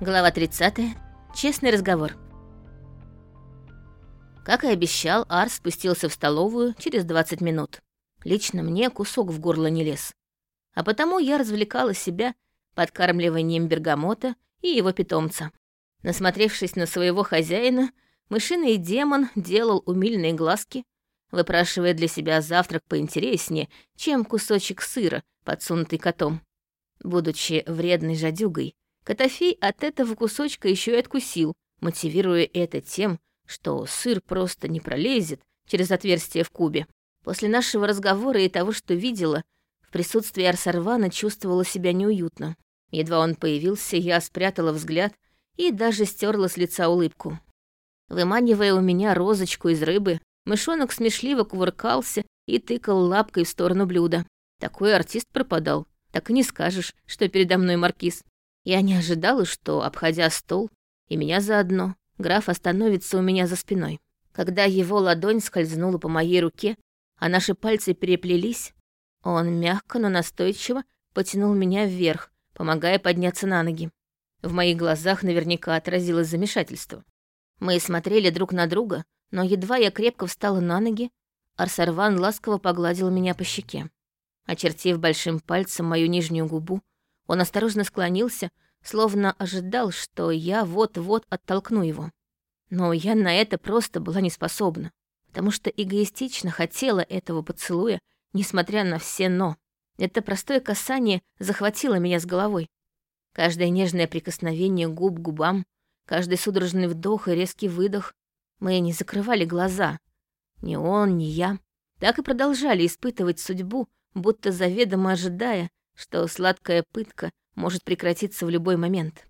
Глава 30. Честный разговор. Как и обещал, Арс спустился в столовую через 20 минут. Лично мне кусок в горло не лез. А потому я развлекала себя подкармливанием бергамота и его питомца. Насмотревшись на своего хозяина, мышиный демон делал умильные глазки, выпрашивая для себя завтрак поинтереснее, чем кусочек сыра, подсунутый котом. Будучи вредной жадюгой, Котофей от этого кусочка еще и откусил, мотивируя это тем, что сыр просто не пролезет через отверстие в кубе. После нашего разговора и того, что видела, в присутствии Арсарвана чувствовала себя неуютно. Едва он появился, я спрятала взгляд и даже стерла с лица улыбку. Выманивая у меня розочку из рыбы, мышонок смешливо кувыркался и тыкал лапкой в сторону блюда. Такой артист пропадал. Так и не скажешь, что передо мной маркиз. Я не ожидала, что, обходя стол, и меня заодно, граф остановится у меня за спиной. Когда его ладонь скользнула по моей руке, а наши пальцы переплелись, он мягко, но настойчиво потянул меня вверх, помогая подняться на ноги. В моих глазах наверняка отразилось замешательство. Мы смотрели друг на друга, но едва я крепко встала на ноги, Арсарван ласково погладил меня по щеке. Очертив большим пальцем мою нижнюю губу, он осторожно склонился, словно ожидал, что я вот-вот оттолкну его. Но я на это просто была не способна, потому что эгоистично хотела этого поцелуя, несмотря на все «но». Это простое касание захватило меня с головой. Каждое нежное прикосновение губ к губам, каждый судорожный вдох и резкий выдох. Мы не закрывали глаза. Ни он, ни я. Так и продолжали испытывать судьбу, будто заведомо ожидая, что сладкая пытка может прекратиться в любой момент.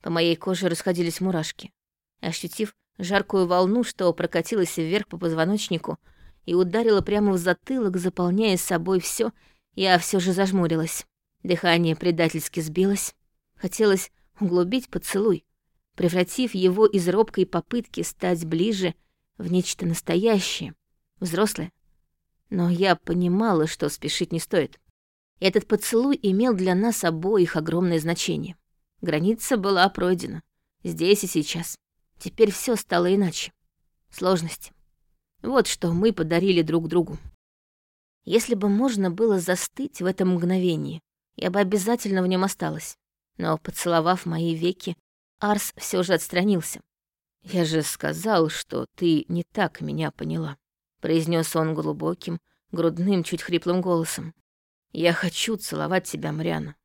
По моей коже расходились мурашки. Ощутив жаркую волну, что прокатилась вверх по позвоночнику и ударила прямо в затылок, заполняя собой все, я все же зажмурилась. Дыхание предательски сбилось. Хотелось углубить поцелуй, превратив его из робкой попытки стать ближе в нечто настоящее, взрослое. Но я понимала, что спешить не стоит. Этот поцелуй имел для нас обоих огромное значение. Граница была пройдена. Здесь и сейчас. Теперь все стало иначе. Сложности. Вот что мы подарили друг другу. Если бы можно было застыть в этом мгновении, я бы обязательно в нем осталась. Но, поцеловав мои веки, Арс все же отстранился. «Я же сказал, что ты не так меня поняла», — произнес он глубоким, грудным, чуть хриплым голосом. Я хочу целовать тебя, Мариана.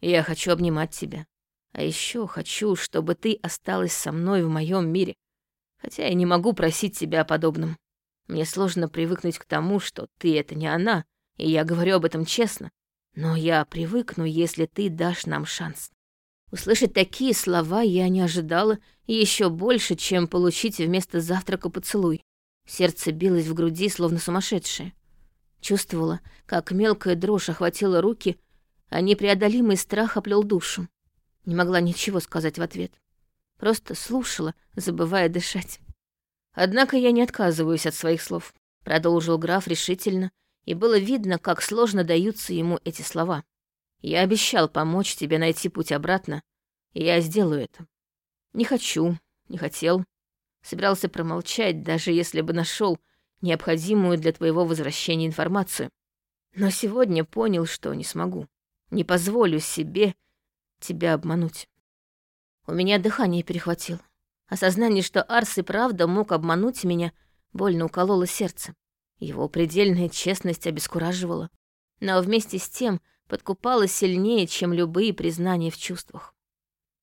Я хочу обнимать тебя. А еще хочу, чтобы ты осталась со мной в моем мире. Хотя я не могу просить тебя о подобном. Мне сложно привыкнуть к тому, что ты — это не она, и я говорю об этом честно. Но я привыкну, если ты дашь нам шанс. Услышать такие слова я не ожидала еще больше, чем получить вместо завтрака поцелуй. Сердце билось в груди, словно сумасшедшее. Чувствовала, как мелкая дрожь охватила руки, а непреодолимый страх оплел душу. Не могла ничего сказать в ответ. Просто слушала, забывая дышать. Однако я не отказываюсь от своих слов, продолжил граф решительно, и было видно, как сложно даются ему эти слова. Я обещал помочь тебе найти путь обратно, и я сделаю это. Не хочу, не хотел. Собирался промолчать, даже если бы нашел, необходимую для твоего возвращения информацию. Но сегодня понял, что не смогу. Не позволю себе тебя обмануть. У меня дыхание перехватило. Осознание, что Арс и правда мог обмануть меня, больно укололо сердце. Его предельная честность обескураживала. Но вместе с тем подкупала сильнее, чем любые признания в чувствах.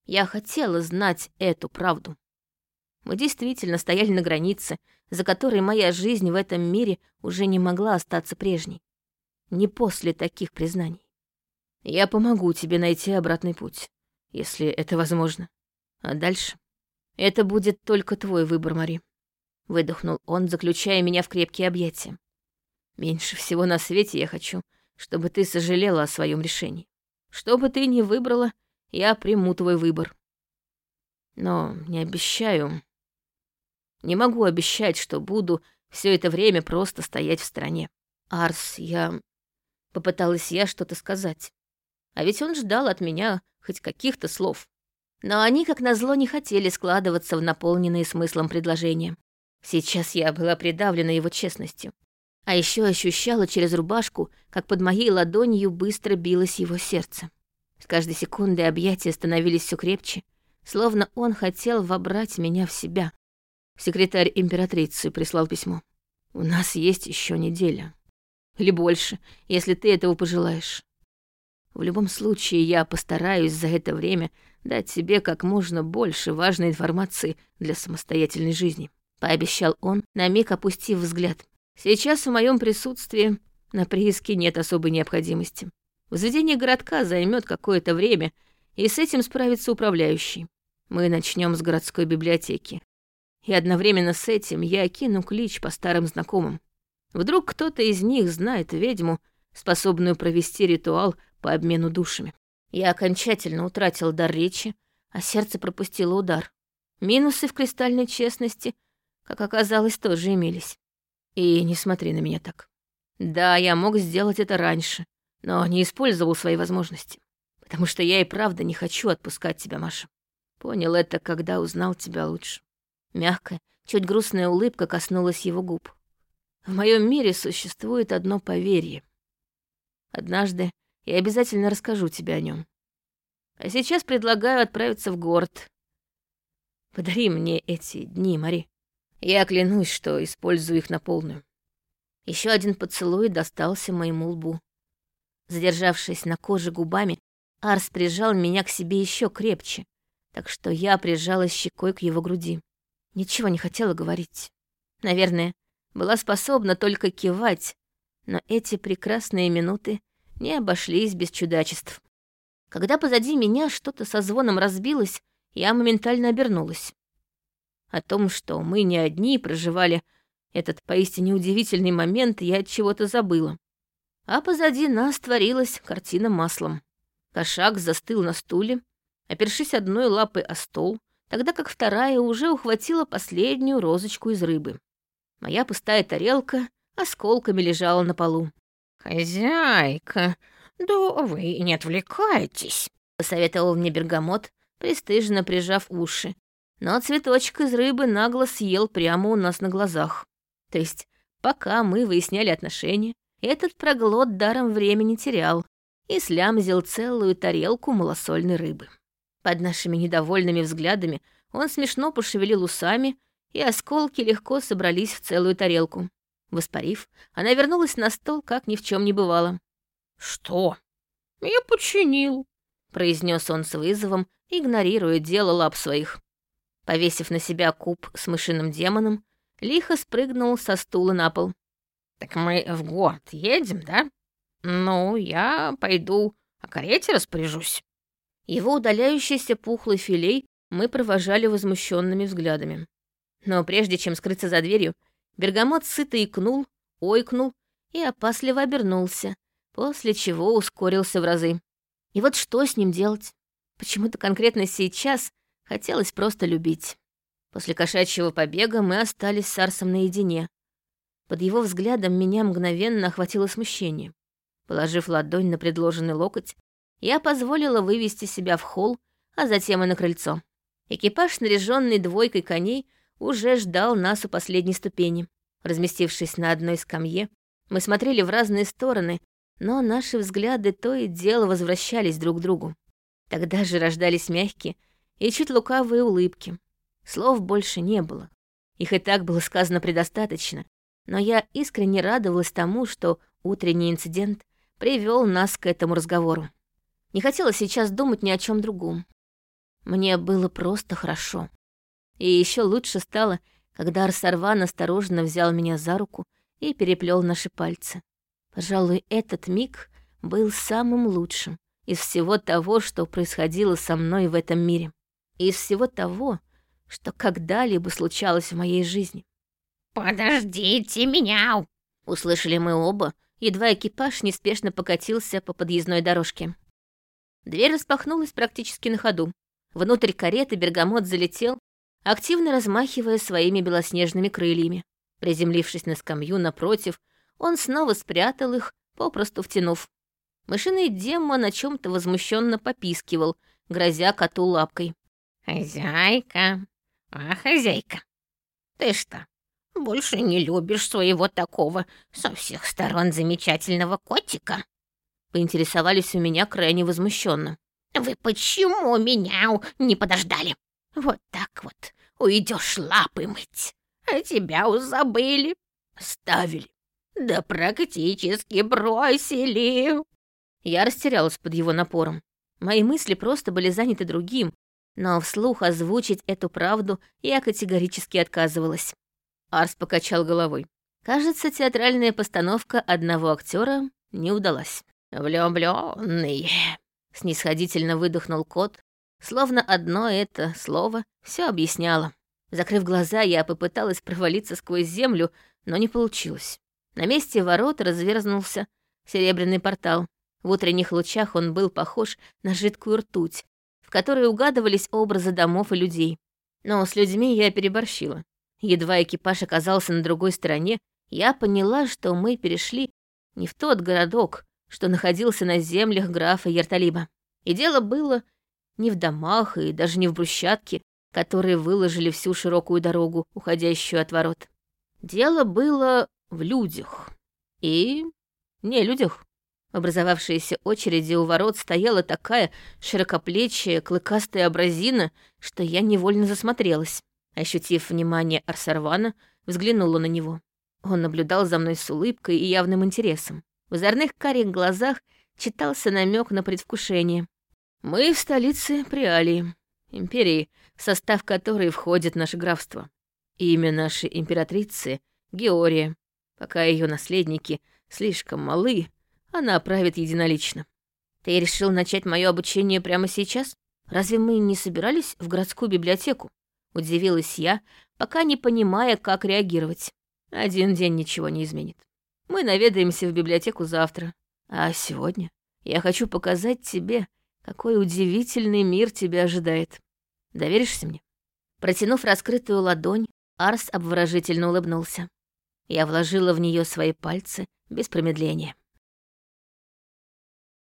Я хотела знать эту правду. Мы действительно стояли на границе, за которой моя жизнь в этом мире уже не могла остаться прежней. Не после таких признаний. Я помогу тебе найти обратный путь, если это возможно. А дальше? Это будет только твой выбор, Мари. Выдохнул он, заключая меня в крепкие объятия. Меньше всего на свете я хочу, чтобы ты сожалела о своем решении. Что бы ты ни выбрала, я приму твой выбор. Но не обещаю, не могу обещать, что буду все это время просто стоять в стороне. Арс, я... Попыталась я что-то сказать. А ведь он ждал от меня хоть каких-то слов. Но они, как назло, не хотели складываться в наполненные смыслом предложения. Сейчас я была придавлена его честностью. А еще ощущала через рубашку, как под моей ладонью быстро билось его сердце. С каждой секундой объятия становились все крепче, словно он хотел вобрать меня в себя. Секретарь императрицы прислал письмо. «У нас есть еще неделя. Или больше, если ты этого пожелаешь. В любом случае, я постараюсь за это время дать тебе как можно больше важной информации для самостоятельной жизни», — пообещал он, на миг опустив взгляд. «Сейчас в моем присутствии на прииске нет особой необходимости. Возведение городка займет какое-то время, и с этим справится управляющий. Мы начнем с городской библиотеки. И одновременно с этим я кину клич по старым знакомым. Вдруг кто-то из них знает ведьму, способную провести ритуал по обмену душами. Я окончательно утратил дар речи, а сердце пропустило удар. Минусы в кристальной честности, как оказалось, тоже имелись. И не смотри на меня так. Да, я мог сделать это раньше, но не использовал свои возможности. Потому что я и правда не хочу отпускать тебя, Маша. Понял это, когда узнал тебя лучше. Мягкая, чуть грустная улыбка коснулась его губ. В моем мире существует одно поверье. Однажды я обязательно расскажу тебе о нем. А сейчас предлагаю отправиться в город. Подари мне эти дни, Мари. Я клянусь, что использую их на полную. Еще один поцелуй достался моему лбу. Задержавшись на коже губами, Арс прижал меня к себе еще крепче, так что я прижалась щекой к его груди. Ничего не хотела говорить. Наверное, была способна только кивать, но эти прекрасные минуты не обошлись без чудачеств. Когда позади меня что-то со звоном разбилось, я моментально обернулась. О том, что мы не одни проживали этот поистине удивительный момент, я от чего-то забыла. А позади нас творилась картина маслом. Кошак застыл на стуле, опершись одной лапой о стол, тогда как вторая уже ухватила последнюю розочку из рыбы. Моя пустая тарелка осколками лежала на полу. «Хозяйка, да вы не отвлекайтесь», — посоветовал мне бергамот, пристыженно прижав уши. Но цветочек из рыбы нагло съел прямо у нас на глазах. То есть, пока мы выясняли отношения, этот проглот даром времени терял и слямзил целую тарелку малосольной рыбы. Под нашими недовольными взглядами он смешно пошевелил усами, и осколки легко собрались в целую тарелку. Воспарив, она вернулась на стол, как ни в чем не бывало. «Что? Я починил», — произнес он с вызовом, игнорируя дело лап своих. Повесив на себя куб с мышиным демоном, лихо спрыгнул со стула на пол. «Так мы в город едем, да? Ну, я пойду о карете распоряжусь». Его удаляющийся пухлый филей мы провожали возмущенными взглядами. Но прежде чем скрыться за дверью, Бергамот сыто икнул, ойкнул и опасливо обернулся, после чего ускорился в разы. И вот что с ним делать? Почему-то конкретно сейчас хотелось просто любить. После кошачьего побега мы остались с Арсом наедине. Под его взглядом меня мгновенно охватило смущение. Положив ладонь на предложенный локоть, я позволила вывести себя в холл, а затем и на крыльцо. Экипаж, снаряженный двойкой коней, уже ждал нас у последней ступени. Разместившись на одной скамье, мы смотрели в разные стороны, но наши взгляды то и дело возвращались друг к другу. Тогда же рождались мягкие и чуть лукавые улыбки. Слов больше не было. Их и так было сказано предостаточно, но я искренне радовалась тому, что утренний инцидент привел нас к этому разговору. Не хотела сейчас думать ни о чем другом. Мне было просто хорошо. И еще лучше стало, когда Арсарван осторожно взял меня за руку и переплел наши пальцы. Пожалуй, этот миг был самым лучшим из всего того, что происходило со мной в этом мире. И из всего того, что когда-либо случалось в моей жизни. «Подождите меня!» Услышали мы оба, едва экипаж неспешно покатился по подъездной дорожке. Дверь распахнулась практически на ходу. Внутрь кареты бергамот залетел активно размахивая своими белоснежными крыльями. Приземлившись на скамью напротив, он снова спрятал их, попросту втянув. Мышиный демон о чем то возмущенно попискивал, грозя коту лапкой. Хозяйка, а хозяйка, ты что, больше не любишь своего такого со всех сторон замечательного котика?» Поинтересовались у меня крайне возмущенно. «Вы почему меня не подождали? Вот так вот уйдешь лапы мыть, а тебя забыли, ставили, да практически бросили». Я растерялась под его напором. Мои мысли просто были заняты другим, но вслух озвучить эту правду я категорически отказывалась. Арс покачал головой. Кажется, театральная постановка одного актера не удалась. «Влюблённые», — снисходительно выдохнул кот, словно одно это слово все объясняло. Закрыв глаза, я попыталась провалиться сквозь землю, но не получилось. На месте ворот разверзнулся серебряный портал. В утренних лучах он был похож на жидкую ртуть, в которой угадывались образы домов и людей. Но с людьми я переборщила. Едва экипаж оказался на другой стороне, я поняла, что мы перешли не в тот городок, что находился на землях графа Ерталиба. И дело было не в домах и даже не в брусчатке, которые выложили всю широкую дорогу, уходящую от ворот. Дело было в людях. И не людях. В образовавшейся очереди у ворот стояла такая широкоплечья, клыкастая абразина, что я невольно засмотрелась. Ощутив внимание Арсарвана, взглянула на него. Он наблюдал за мной с улыбкой и явным интересом. В озорных карих глазах читался намек на предвкушение. «Мы в столице Приалии, империи, в состав которой входит наше графство. Имя нашей императрицы — Георгия. Пока ее наследники слишком малы, она правит единолично. Ты решил начать мое обучение прямо сейчас? Разве мы не собирались в городскую библиотеку? Удивилась я, пока не понимая, как реагировать. Один день ничего не изменит. Мы наведаемся в библиотеку завтра. А сегодня я хочу показать тебе, какой удивительный мир тебя ожидает. Доверишься мне?» Протянув раскрытую ладонь, Арс обворожительно улыбнулся. Я вложила в нее свои пальцы без промедления.